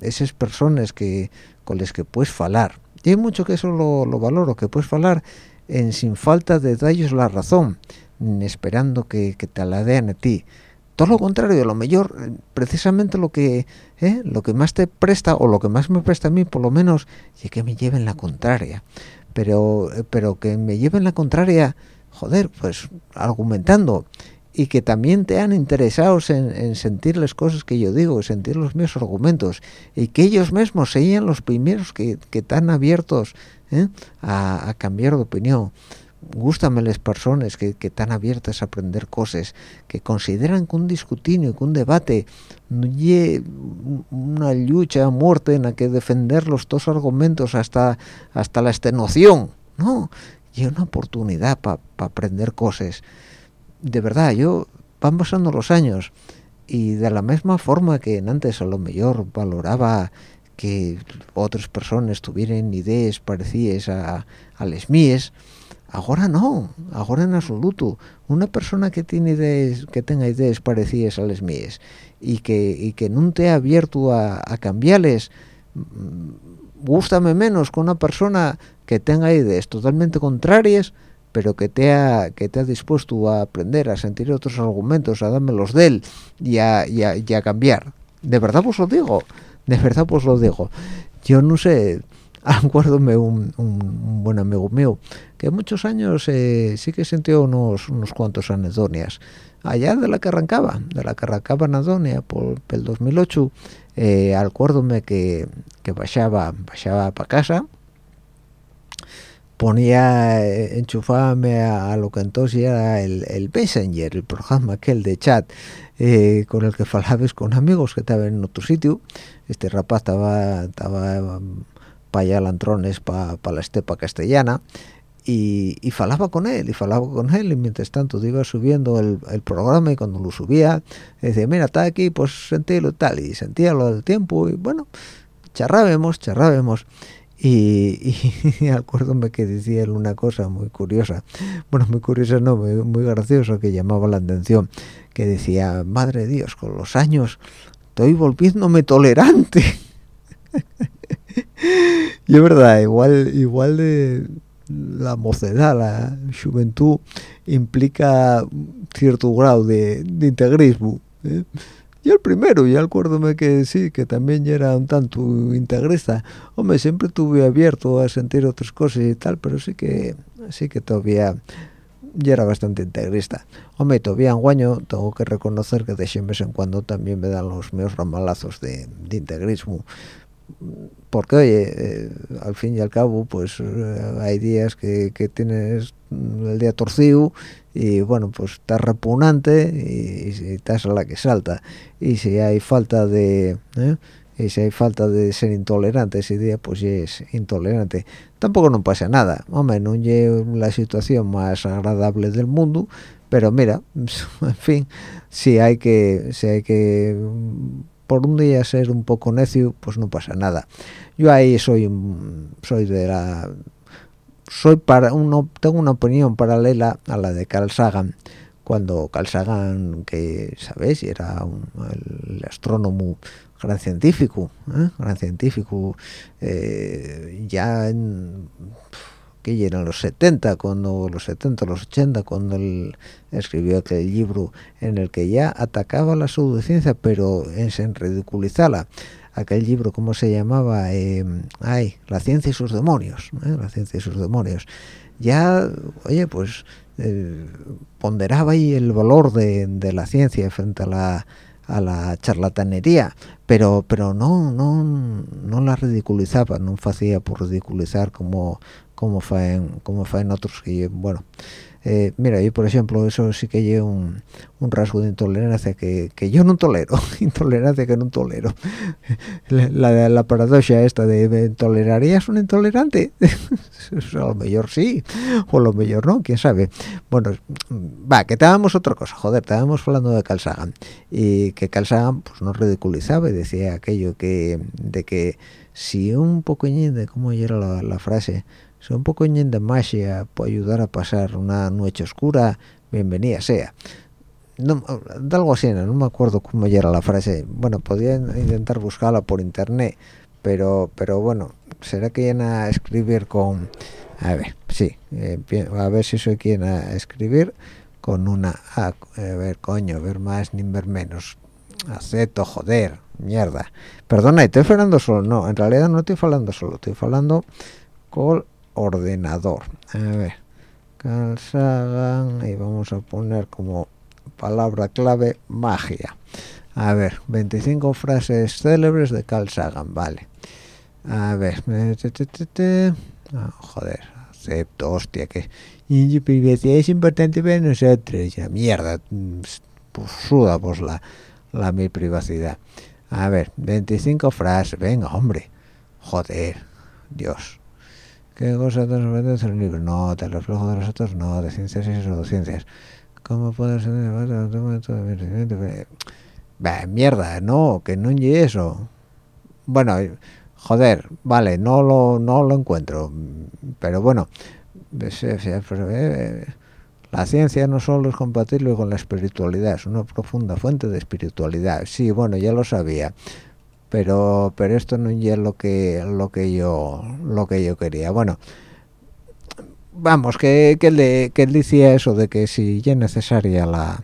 esas personas que con las que puedes falar y hay mucho que eso lo, valoro que puedes falar en sin falta de darles la razón esperando que, que te la a ti todo lo contrario a lo mejor eh, precisamente lo que ¿eh? lo que más te presta o lo que más me presta a mí por lo menos es que me lleven la contraria pero eh, pero que me lleven la contraria joder pues argumentando y que también te han interesados en, sentir las cosas que yo digo, sentir los míos argumentos, y que ellos mismos sean los primeros que, están abiertos a, a, cambiar de opinión gústame las personas que, están abiertas a aprender cosas, que consideran que un discutinio, que un debate no una lucha a muerte en la que defender los dos argumentos hasta, hasta la extenuación, no, y una oportunidad para aprender cosas. De verdad, yo van pasando los años y de la misma forma que antes a lo mejor valoraba que otras personas tuvieran ideas parecidas a las mías, ahora no ahora en absoluto. Una persona que tiene que tenga ideas parecidas a las mías y que y que no te ha abierto a, cambiarles mm, gústame menos con una persona que tenga ideas totalmente contrarias pero que te ha que te ha dispuesto a aprender a sentir otros argumentos a darme los de él y a, y a, cambiar. De verdad os lo digo de verdad os lo digo. Yo no sé [LAUGHS] acuérdome un, un, buen amigo mío que muchos años eh, sí que sintió unos, unos cuantos anedonias allá de la que arrancaba de la que arrancaba anedonia por, el 2008 eh, acuérdome que que bajaba bajaba para casa ponía eh, a, lo que entonces era el, el Messenger, el programa aquel de chat eh, con el que falabas con amigos que estaban en otro sitio. Este rapaz estaba, estaba para allá Lantrones, para la estepa castellana, y, y, falaba con él, y falaba con él, y mientras tanto iba subiendo el, programa, y cuando lo subía, decía, mira, está aquí, pues sentílo tal, y sentía lo del tiempo, y bueno, charrábemos, charrábemos, y, y, [LAUGHS] acuérdome que decía él una cosa muy curiosa, bueno, muy curiosa no, muy, muy graciosa, que llamaba la atención, que decía, madre Dios, con los años estoy volviéndome tolerante. [LAUGHS] [LAUGHS] y es verdad, igual, igual de la mocedad, la juventud implica cierto grado de, integrismo. ¿eh? Y el primero, ya acuérdome que sí, que también era un tanto integrista. Hombre, siempre tuve abierto a sentir otras cosas y tal, pero sí que sí que todavía ya era bastante integrista. Hombre, todavía en guaño tengo que reconocer que de vez en cuando también me dan los meus ramalazos de, de integrismo porque oye eh, al fin y al cabo pues eh, hay días que, tienes el día torcido y bueno pues está repugnante y, y estás a la que salta. Y si hay falta de ¿eh? y si hay falta de ser intolerante ese día pues es intolerante. Tampoco no pasa nada. Hombre no es la situación más agradable del mundo pero mira [LAUGHS] en fin si hay que si hay que por un día ser un poco necio pues no pasa nada. Yo ahí soy soy de la soy para uno tengo una opinión paralela a la de Carl Sagan. Cuando Carl Sagan que sabéis era un, el astrónomo gran científico ¿eh? gran científico eh, ya en que eran los 70 cuando los 70 los 80 cuando él escribió aquel libro en el que ya atacaba la pseudociencia pero en, en ridiculizarla. Aquel libro cómo se llamaba eh, ay la ciencia y sus demonios ¿eh? la ciencia y sus demonios. Ya oye pues eh, ponderaba ahí el valor de, de, la ciencia frente a la a la charlatanería pero pero no no no la ridiculizaba no hacía por ridiculizar como como faen como faen otros que bueno eh, mira yo por ejemplo eso sí que llevo un, rasgo de intolerancia que, yo no tolero [LAUGHS] intolerancia que no tolero. La, la, paradoja esta de tolerarías un intolerante [LAUGHS] a lo mejor sí o a lo mejor no quién sabe. Bueno va que estábamos otra cosa joder estábamos hablando de Carl Sagan. Y que Carl Sagan pues no ridiculizaba y decía aquello que de que si un poqueñín de cómo era la frase si un poco de magia puede ayudar a pasar una noche oscura, bienvenida sea. No, de algo así, no me acuerdo cómo era la frase. Bueno, podía intentar buscarla por internet, pero pero bueno, será que viene a escribir con... A ver, sí, eh, a ver si soy quien a escribir con una... A, a ver, coño, ver más ni ver menos. Acepto, joder, mierda. Perdona, estoy hablando solo. No, en realidad no estoy hablando solo, estoy hablando con ordenador. A ver Carl y vamos a poner como palabra clave magia. A ver 25 frases célebres de Carl Sagan vale. A ver oh, joder acepto hostia que es importante nosotros ya mierda pues suda pues la la mi privacidad. A ver 25 frases venga hombre. Joder Dios ¿Qué cosa te sorprende el libro? No, te reflejo de los otros, no, de ciencias y pseudociencias. ¿Cómo puede ser bah, mierda, no, que no y eso. Bueno, joder, vale, no lo, no lo encuentro, pero bueno, la ciencia no solo es compatible con la espiritualidad, es una profunda fuente de espiritualidad. Sí, bueno, ya lo sabía, pero pero esto no es lo que lo que yo lo que yo quería. Bueno vamos que que él, que él decía eso de que si ya es necesaria la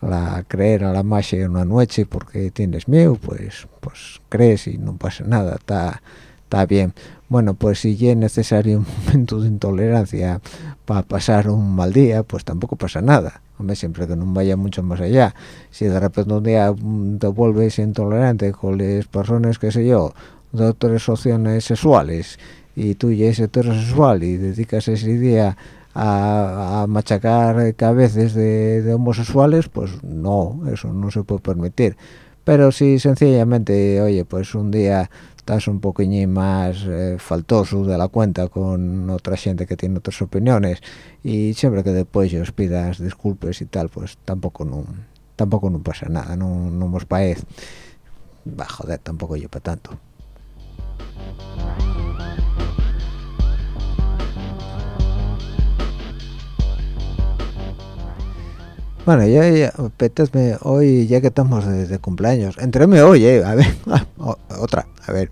la creer a la magia en una noche porque tienes miedo pues pues crees y no pasa nada está está bien bueno pues si es necesario un [LAUGHS] momento de intolerancia para pasar un mal día pues tampoco pasa nada siempre que no vaya mucho más allá. Si de repente un día te vuelves intolerante con las personas, qué sé yo, de otras opciones sexuales, y tú ya eres heterosexual y dedicas ese día a, a machacar cabezas de, de, homosexuales, pues no, eso no se puede permitir. Pero si sencillamente, oye, pues un día estás un poquillín más eh, faltoso de la cuenta con otra gente que tiene otras opiniones y siempre que después os pidas disculpas y tal pues tampoco no tampoco no pasa nada no, no nos parece. Va joder tampoco yo para tanto. Bueno, ya, ya, hoy, ya que estamos de, cumpleaños, entréme hoy, eh, a ver, [LAUGHS] otra, a ver,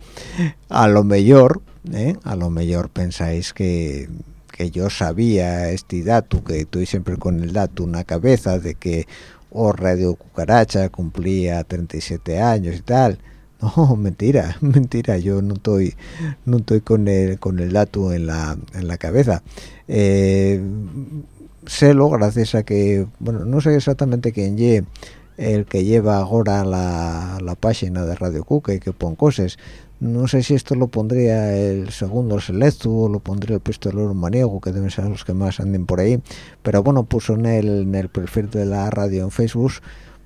a lo mejor, eh, a lo mejor pensáis que, que yo sabía este dato, que estoy siempre con el dato en la cabeza de que o oh, Radio Cucaracha cumplía 37 años y tal. No, [LAUGHS] mentira, [LAUGHS] mentira, yo no estoy no estoy con el con el dato en la en la cabeza. Eh, sélo gracias a que, bueno, no sé exactamente quién ye el que lleva ahora la, la página de Radio Cuca y que pone cosas no sé si esto lo pondría el segundo selecto o lo pondría el pistolero maniego que deben ser los que más anden por ahí. Pero bueno puso en el, en el perfil de la radio en Facebook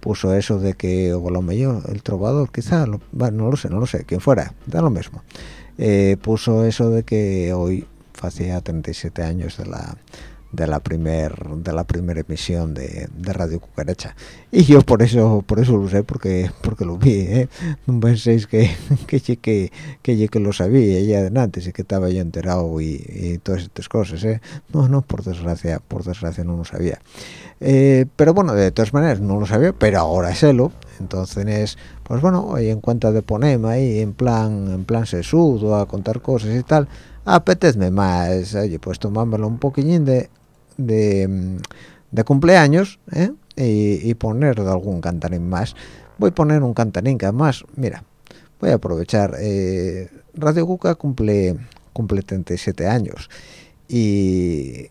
puso eso de que o lo mejor el trovador quizá bueno, no lo sé no lo sé quién fuera da lo mismo. Eh, puso eso de que hoy hacía 37 años de la de la primer de la primera emisión de, de, Radio Cucaracha y yo por eso por eso lo sé porque porque lo vi ¿eh? no penséis [LAUGHS] que que que, que, que lo sabía ya de antes y que estaba yo enterado y, todas estas cosas ¿eh? no no por desgracia por desgracia no lo sabía eh, pero bueno de todas maneras no lo sabía pero ahora lo entonces pues bueno hoy en cuenta de ponerme ahí en plan en plan sesudo a contar cosas y tal apetezme más oye pues tomármelo un poquillín de de, de cumpleaños ¿eh? y, poner algún cantarín más voy a poner un cantarín que además mira voy a aprovechar eh, Radio Cuca cumple cumple 37 años y,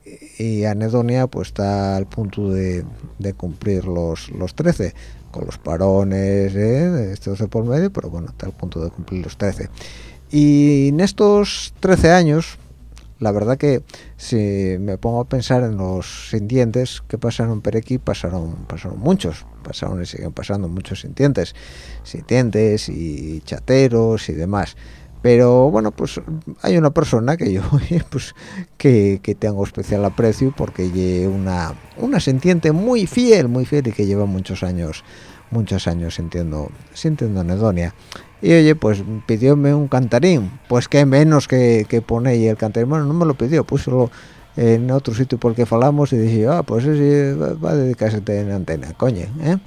Anedonia pues está al punto de, de, cumplir los, los 13 con los parones ¿eh? estos de por medio pero bueno está al punto de cumplir los 13 y en estos 13 años la verdad que si me pongo a pensar en los sintientes que pasaron por aquí, pasaron, pasaron muchos, pasaron y siguen pasando muchos sintientes, sintientes y chateros y demás. Pero bueno, pues hay una persona que yo [LAUGHS] pues que, que tengo especial aprecio porque es una, una sintiente muy fiel, muy fiel y que lleva muchos años, muchos años sintiendo, sintiendo anedonia y oye pues pidióme un cantarín pues qué menos que, que pone el cantarín bueno no me lo pidió puso en otro sitio por el que falamos y dije ah pues sí va a dedicarse en antena coño ¿eh?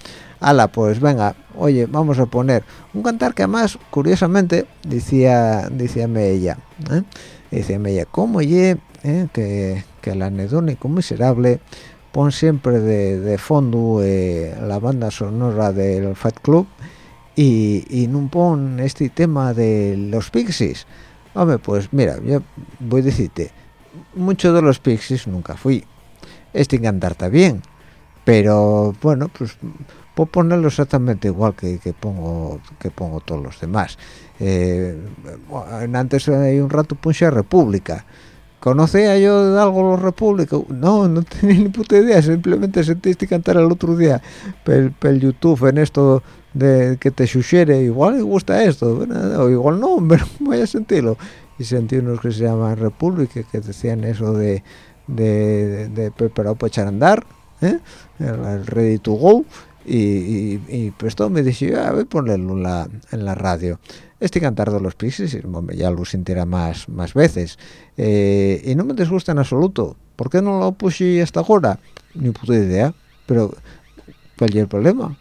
ala pues venga oye vamos a poner un cantar que además curiosamente decía decíame ella ¿eh? decíame ella cómo ye ¿eh? que, que el anedónico miserable pon siempre de, de fondo eh, la banda sonora del Fat Club y, y no pon este tema de los pixies. Hombre pues mira yo voy a decirte mucho de los pixies nunca fui. Este cantar bien pero bueno pues puedo ponerlo exactamente igual que, que pongo que pongo todos los demás. Eh, antes hay un rato puse República ¿Conocía yo de algo los repúblicos? No, no [LAUGHS] tenía ni puta idea, simplemente sentiste cantar el otro día pel, pel YouTube en esto de que te sugiere, igual me gusta esto, o igual no, [LAUGHS] pero voy a sentirlo. Y sentí unos que se llaman República que decían eso de, de, de, preparado para echar a andar, ¿eh? el, ready to go, y, pues todo me dice, a ver, ponerlo en la, en la radio este cantar de los Pixies ya lo sintiera más más veces eh, y no me disgusta en absoluto ¿por qué no lo puse hasta ahora? ni puta idea pero ¿cuál es el problema?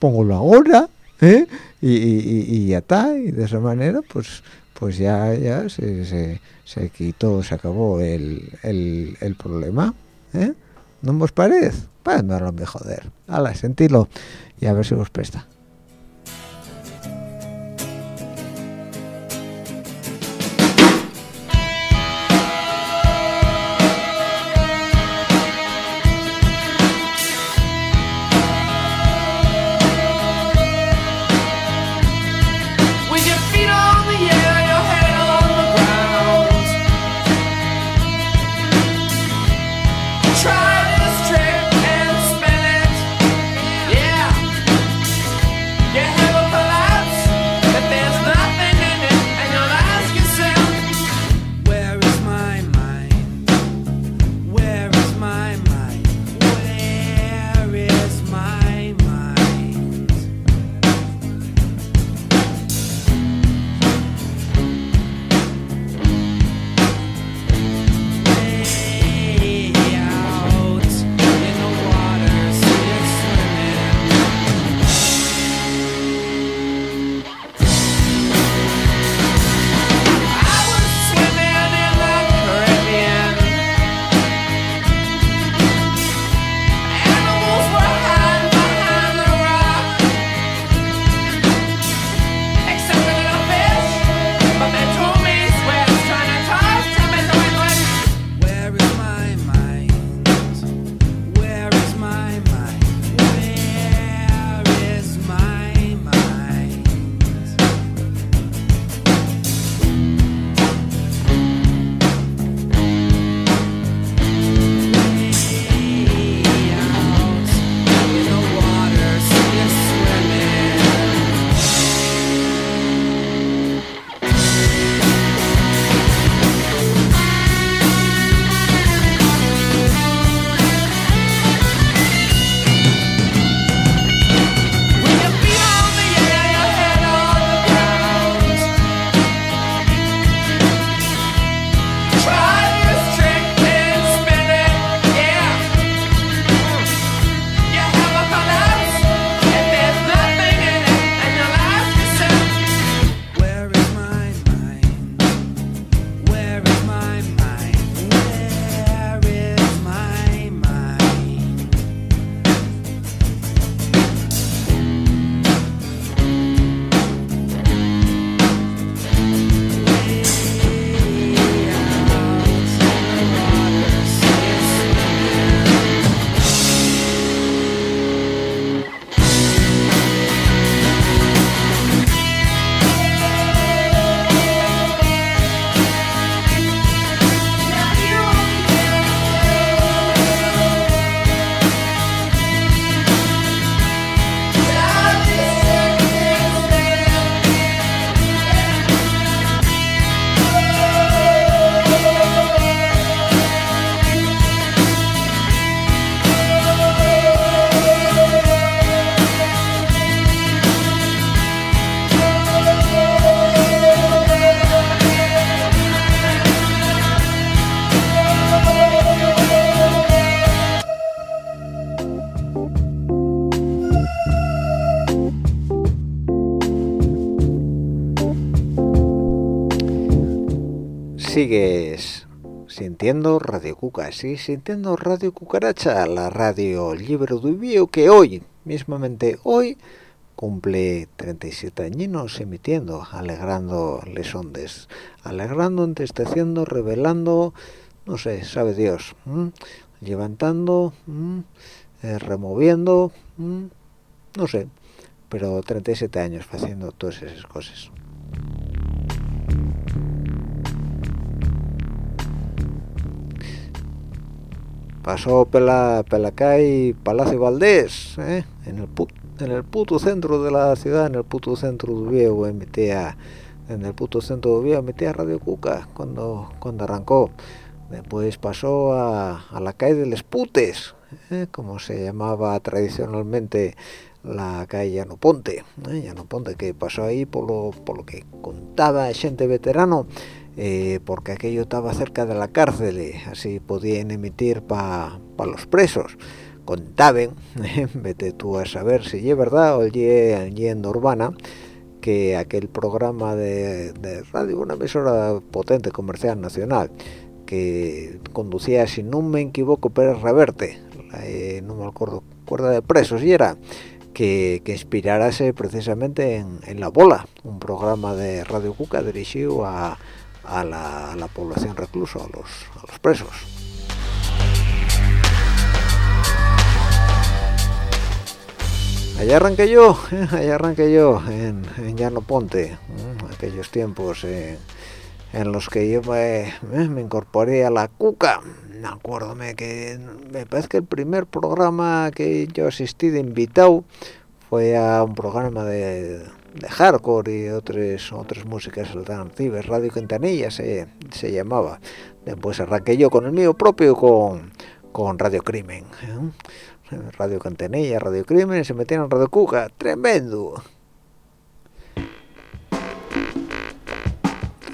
póngolo ahora ¿eh? y, ya está y de esa manera pues pues ya ya se, se, se quitó se acabó el, el, el problema ¿eh? ¿No os parece? pues no lo me joder ala, sentilo y a ver si os presta sigues sintiendo Radio Cuca, sí, sintiendo Radio Cucaracha, la radio libre de Bio que hoy, mismamente hoy, cumple 37 años emitiendo, alegrando les ondes, alegrando, entesteciendo, revelando, no sé, sabe Dios, levantando, eh, removiendo, no sé, pero 37 años haciendo todas esas cosas. Pasó pela, Pelacay Palacio Valdés, ¿eh? en el en el puto centro de la ciudad, en el puto centro de Viejo, emitía en el puto centro de Viejo, emitía Radio Cuca cuando cuando arrancó. Después pasó a, la calle de Les Putes, ¿eh? como se llamaba tradicionalmente la calle Llano Ponte, ¿eh? Llano Ponte que pasó ahí por lo, por lo que contaba gente veterano eh, porque aquello estaba cerca de la cárcel y así podían emitir para los presos. Contaban [LAUGHS] vete tú a saber si es verdad o leyenda urbana que aquel programa de, radio una emisora potente comercial nacional que conducía si no me equivoco Pérez Reverte eh, no me acuerdo cuerda de presos y era que, que inspirarase precisamente en, en La Bola, un programa de Radio Cuca dirigido a, a la, población reclusa, a los, a los presos. Allá arranqué yo, eh, [LAUGHS] allá arranqué yo en, en Llano Ponte, aquellos tiempos en los que yo me, eh, me, incorporé a la cuca. Acuérdame que me parece que el primer programa que yo asistí de invitado fue a un programa de, de hardcore y otras otras músicas alternativas. Radio Quintanilla se, se llamaba. Después arranqué yo con el mío propio con, con Radio Crimen ¿eh? Radio Quintanilla Radio Crimen se metieron en Radio Cuca. Tremendo.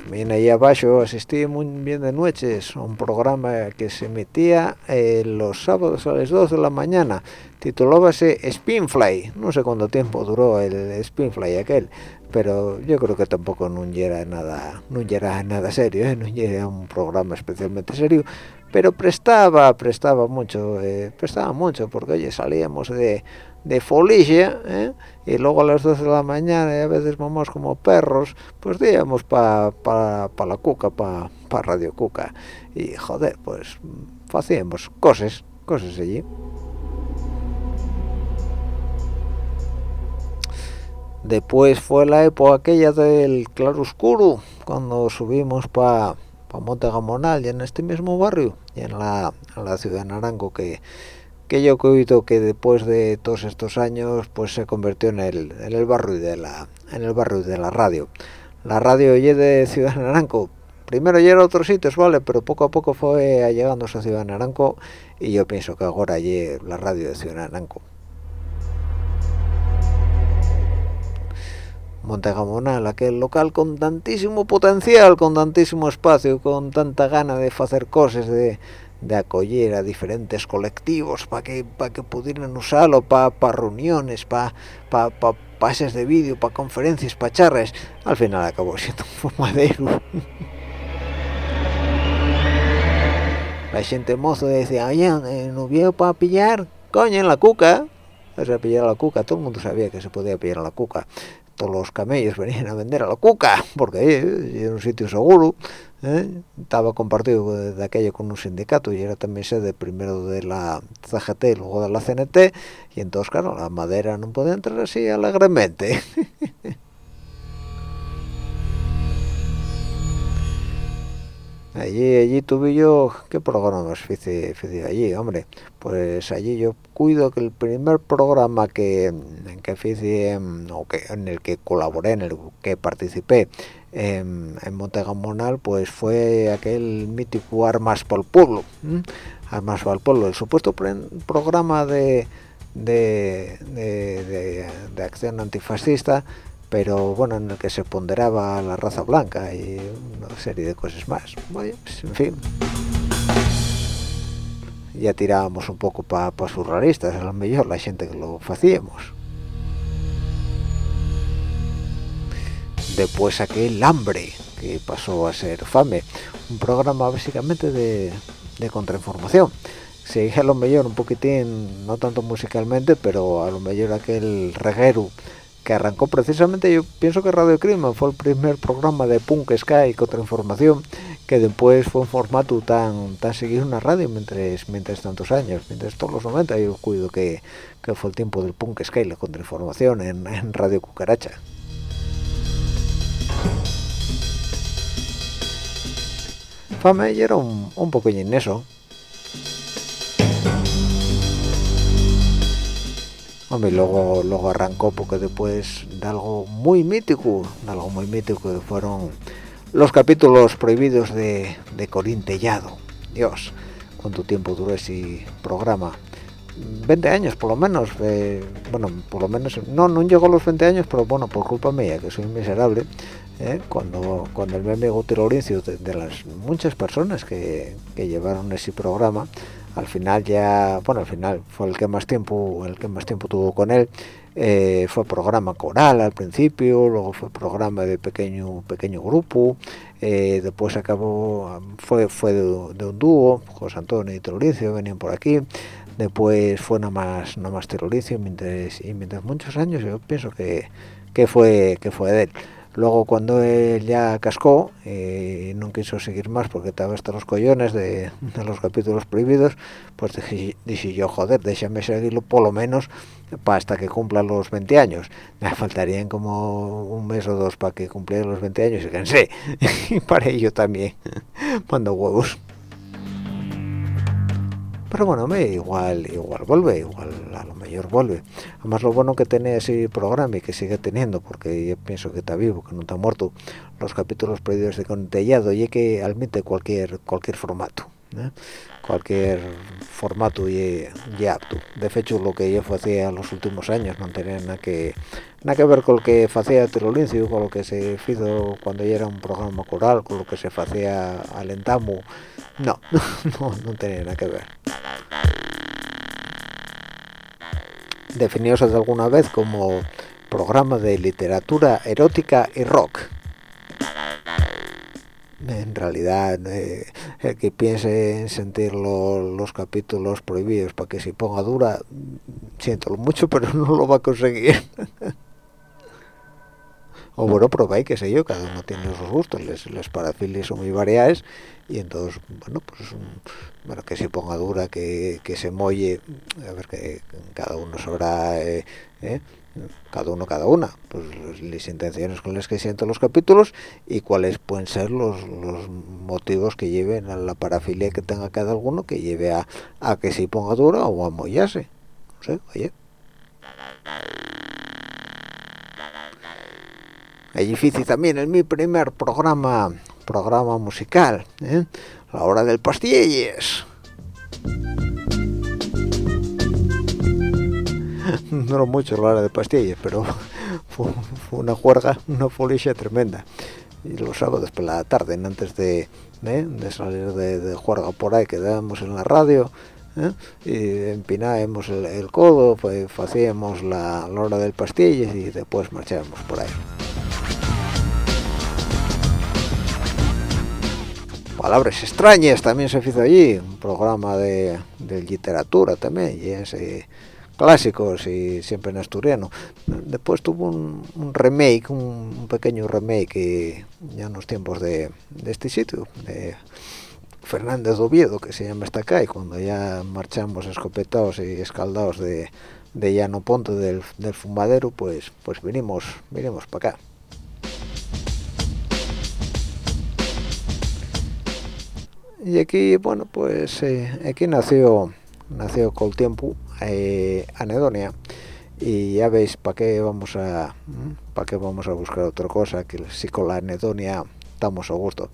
También ahí abajo asistí muy bien de noches a un programa que se emitía eh, los sábados a las 2 de la mañana titulóbase Spinfly no sé cuánto tiempo duró el Spinfly aquel pero yo creo que tampoco no era nada no era nada serio ¿eh? no era un programa especialmente serio pero prestaba prestaba mucho eh, prestaba mucho porque oye salíamos de de folicia ¿eh? y luego a las 12 de la mañana y a veces vamos como perros pues íbamos para pa, pa la cuca para pa radio cuca y joder pues hacíamos cosas cosas allí después fue la época aquella del claroscuro cuando subimos para pa Monte Gamonal y en este mismo barrio y en la, en la ciudad de Naranjo que que yo creo que después de todos estos años pues se convirtió en el, en el barrio de la en el barrio de la radio. La radio y de Ciudad Naranco. Primero ya era otros sitios vale pero poco a poco fue llegando a Ciudad Naranco y yo pienso que ahora allí la radio de Ciudad Naranco Montegamonal, aquel local con tantísimo potencial, con tantísimo espacio, con tanta gana de hacer cosas, de, de acoger a diferentes colectivos para que para que pudieran usarlo para reuniones para pa, pa, pases de vídeo para conferencias para charlas al final acabó siendo un fumadero. [LAUGHS] La gente mozo decía oye eh, no veo para pillar coño en la cuca para pillar a la cuca todo el mundo sabía que se podía pillar la cuca todos los camellos venían a vender a la cuca porque ahí era un sitio seguro ¿eh? estaba compartido de aquello con un sindicato y era también sede primero de la CGT y luego de la CNT y entonces claro la madera no podía entrar así alegremente [LAUGHS] allí allí tuve yo qué programas hice, hice allí hombre pues allí yo cuido que el primer programa que en que hice o que en el que colaboré en el que participé en, en Montegamonal pues fue aquel mítico Armas por el Pueblo Armas por el Pueblo el supuesto programa de, de, de, acción antifascista pero bueno en el que se ponderaba la raza blanca y una serie de cosas más. Pues, en fin. Ya tirábamos un poco para pa surrealistas a lo mejor la gente que lo hacíamos después aquel hambre que pasó a ser fame. Un programa básicamente de, de contrainformación. Se a lo mejor un poquitín no tanto musicalmente pero a lo mejor aquel reguero que arrancó precisamente yo pienso que Radio Crimen fue el primer programa de punk sky contrainformación que después fue un formato tan tan seguido en la radio mientras mientras tantos años mientras todos los 90 yo cuido que, que fue el tiempo del punk sky la contrainformación en, en Radio Cucaracha Fama era un, un en eso. Hombre, luego, luego arrancó porque después de algo muy mítico, de algo muy mítico que fueron los capítulos prohibidos de, de Corín Tellado. Dios, cuánto tiempo duró ese programa. 20 años por lo menos, eh, bueno, por lo menos, no, no llegó a los 20 años, pero bueno, por culpa mía, que soy miserable, ¿eh? cuando cuando el meme Lorenzo de, las muchas personas que, que, llevaron ese programa al final ya bueno al final fue el que más tiempo el que más tiempo tuvo con él. Eh, fue programa coral al principio luego fue programa de pequeño pequeño grupo. Eh, después acabó fue fue de, un dúo José Antonio y Terolincio venían por aquí. Después fue nada más nada más mientras y mientras muchos años yo pienso que que fue que fue de él Luego cuando él ya cascó y no quiso seguir más porque estaba hasta los collones de, los capítulos prohibidos, pues dije, yo, joder, déjame seguirlo por lo menos hasta que cumpla los 20 años. [LAUGHS] Me faltarían como un mes o dos para que cumpliera los 20 años y cansé. [LAUGHS] y para ello también, [LAUGHS] mando huevos pero bueno me igual igual vuelve igual mejor vuelve además lo bueno que tiene ese programa y que sigue teniendo porque yo pienso que está vivo que no está muerto los capítulos perdidos de Contellado y que admite cualquier cualquier formato ¿eh? cualquier formato y, apto de hecho lo que yo hacía en los últimos años no tenía nada que nada que ver con lo que hacía Terolincio con lo que se hizo cuando ya era un programa coral con lo que se hacía Alentamo no, [LAUGHS] no, no tenía nada que ver. Definióse de alguna vez como programa de literatura erótica y rock. En realidad, eh, el que piense en sentir los capítulos prohibidos para que se ponga dura, siento mucho, [LAUGHS] pero no lo va a conseguir. o bueno, probáis, qué sé yo, cada uno tiene sus gustos, les, les parafilias son muy variadas y entonces, bueno, pues bueno, que se ponga dura, que, que se molle, a ver, que cada uno sabrá, eh, eh, cada uno, cada una, pues las intenciones con las que siento los capítulos y cuáles pueden ser los, los motivos que lleven a la parafilia que tenga cada uno, que lleve a, a que se ponga dura o a mollarse. No sé, oye. es difícil también en mi primer programa programa musical ¿eh? la hora del pastilles no mucho la hora de pastillas pero [LAUGHS] fue, una juerga una folisha tremenda y lo sábados por la tarde antes de, ¿eh? de salir de, de, juerga por ahí quedábamos en la radio ¿eh? y empinábamos el, codo pues hacíamos la, la hora del pastilles y después marchábamos por ahí Palabras extrañas también se hizo allí, un programa de, literatura también, y ese clásicos y siempre en asturiano. Después tuvo un, remake, un, pequeño remake ya en los tiempos de, este sitio, de Fernández de Oviedo, que se llama esta acá, y cuando ya marchamos escopetados y escaldados de, de Llano Ponte del, del fumadero, pues pues vinimos, vinimos para acá. Y aquí bueno pues eh, aquí nació nació con tiempo eh, anedonia. Y ya veis para qué vamos a para qué vamos a buscar otra cosa que si con la anedonia estamos a gusto.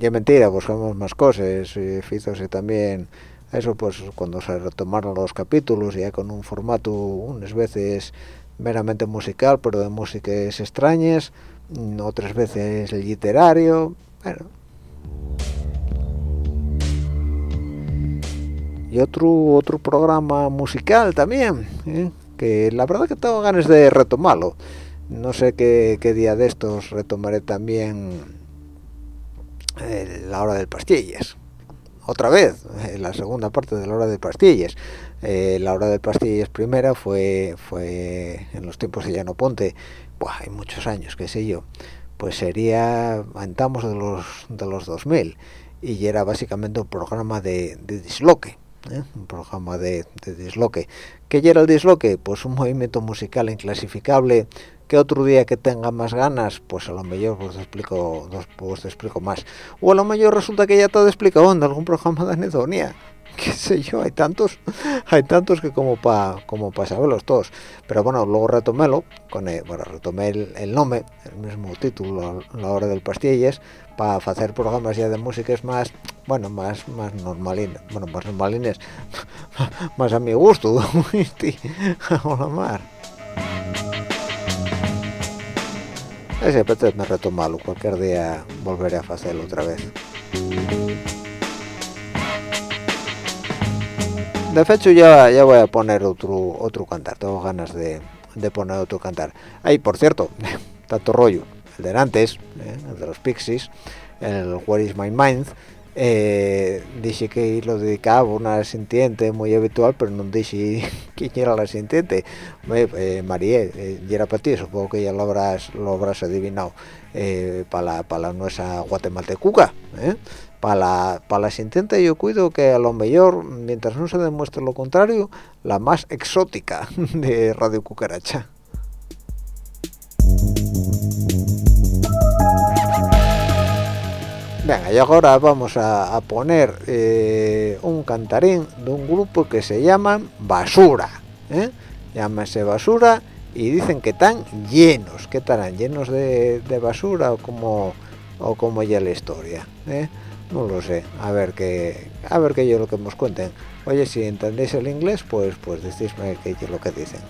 Y mentira buscamos más cosas y y también eso pues cuando se retomaron los capítulos ya con un formato unas veces meramente musical pero de músicas extrañas otras veces literario bueno y otro otro programa musical también ¿eh? que la verdad que tengo ganas de retomarlo. No sé qué, día de estos retomaré también la hora del pastillas otra vez la segunda parte de la hora del pastillas la hora del pastillas primera fue fue en los tiempos de Llano Ponte. Buah, hay muchos años qué sé yo. Pues sería antamos de los de los 2000 y era básicamente un programa de, disloque ¿eh? un programa de, disloque ¿qué era el disloque? pues un movimiento musical inclasificable que otro día que tenga más ganas pues a lo mejor os explico os, explico más o a lo mejor resulta que ya te he explicado en algún programa de anedonia [LAUGHS] qué sé yo, hay tantos, [LAUGHS] hay tantos que como para como para saberlos todos. Pero bueno, luego retomélo, con bueno, retomé el, nombre, el mismo título, La Hora del Pastilles, para hacer programas ya de músicas más, bueno, más más normalines, bueno, más normalines, [LAUGHS] más a mi gusto, [LAUGHS] [LAUGHS] a mar. Ese me retomarlo, cualquier día volveré a hacerlo otra vez. de hecho ya, ya voy a poner otro otro cantar tengo ganas de, poner otro cantar ahí por cierto tanto rollo el de antes eh, el de los Pixies el Where is my mind eh, dije que lo dedicaba a una sintiente muy habitual pero no dije [LAUGHS] quién era la sintiente. Eh, María eh, era para ti supongo que ya lo habrás lo habrás adivinado para la, para la nuestra guatemaltecuca para la, para la sintiente yo cuido que a lo mejor mientras no se demuestre lo contrario la más exótica [LAUGHS] de Radio Cucaracha Venga, y ahora vamos a, poner eh, un cantarín de un grupo que se llama Basura. ¿eh? Basura y dicen que están llenos, que estarán llenos de, basura o como, o como ya la historia. ¿eh? no lo sé a ver qué a ver qué yo lo que nos cuenten oye si entendéis el inglés pues pues decísme qué es lo que dicen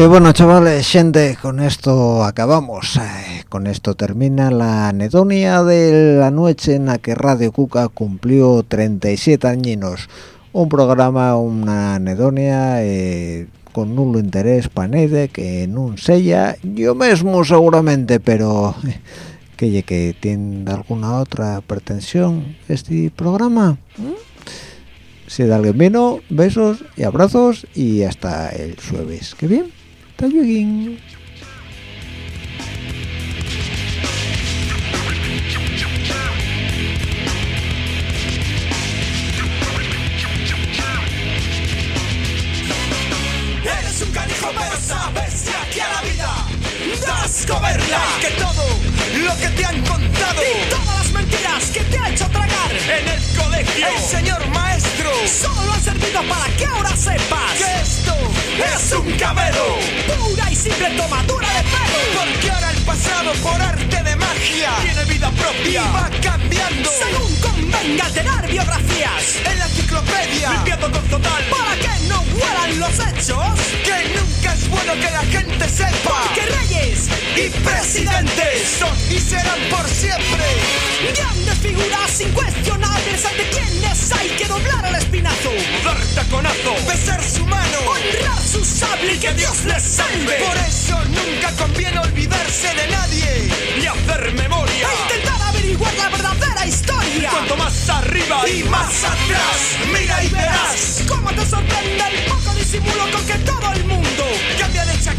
Eh, bueno, chavales, gente, con esto acabamos. Eh, con esto termina la anedonia de la noche en la que Radio Cuca cumplió 37 añinos. Un programa, una anedonia eh, con nulo interés para nadie, que no sella, yo mismo seguramente, pero [LAUGHS] que que tiene alguna otra pretensión este programa. Si de alguien vino, besos y abrazos y hasta el jueves. ¡Qué bien! Hasta luego. Eres Para que no huelan los hechos. Que nunca es bueno que la gente sepa Porque reyes y presidentes Son y serán por siempre. Grandes figuras incuestionables Ante quienes hay que doblar el espinazo. Dar taconazo Besar su mano Honrar su sable Y que Dios les salve. Por eso nunca conviene olvidarse de nadie. Y hacer memoria. E intentar averiguar la verdadera historia. Cuanto más arriba y más atrás Mira y verás. Cómo te sorprende el poco disimulo Con que todo el mundo Cambia de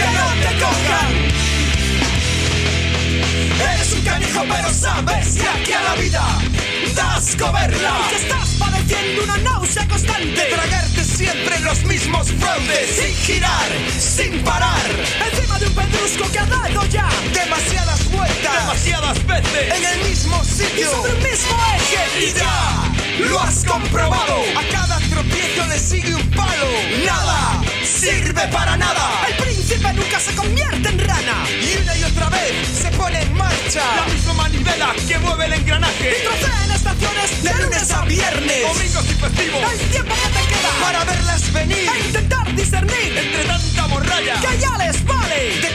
Que no te cojan. Eres un canijo pero sabes que aquí a la vida das coberla. Y que estás padeciendo una náusea constante. Tragarte siempre los mismos fraudes Sin girar, sin parar. Encima de un pedrusco que ha dado ya Demasiadas vueltas Demasiadas veces En el mismo sitio. Y sobre el mismo eje. Y ya lo has comprobado. A cada tropiezo le sigue un palo que mueve el engranaje. Y en estaciones de lunes a viernes. Domingos y festivos. El tiempo que te queda Para verlas venir. E intentar discernir Entre tanta morralla. Que ya les vale. De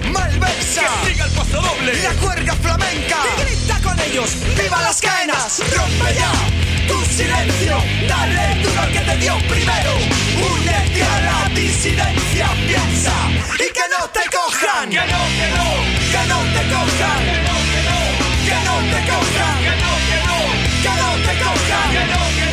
Malversa. Que siga el paso doble. La cuerga flamenca. Y grita con ellos. ¡Viva las caenas! Rompe ya tu silencio. Dale duro al que te dio primero. Únete a la disidencia Piensa. Y que no te cojan. Que no, que no. Que no te cojan. Que no, que no. Que no te cojan. Que no, que no. Que no te cojan. Que no, que no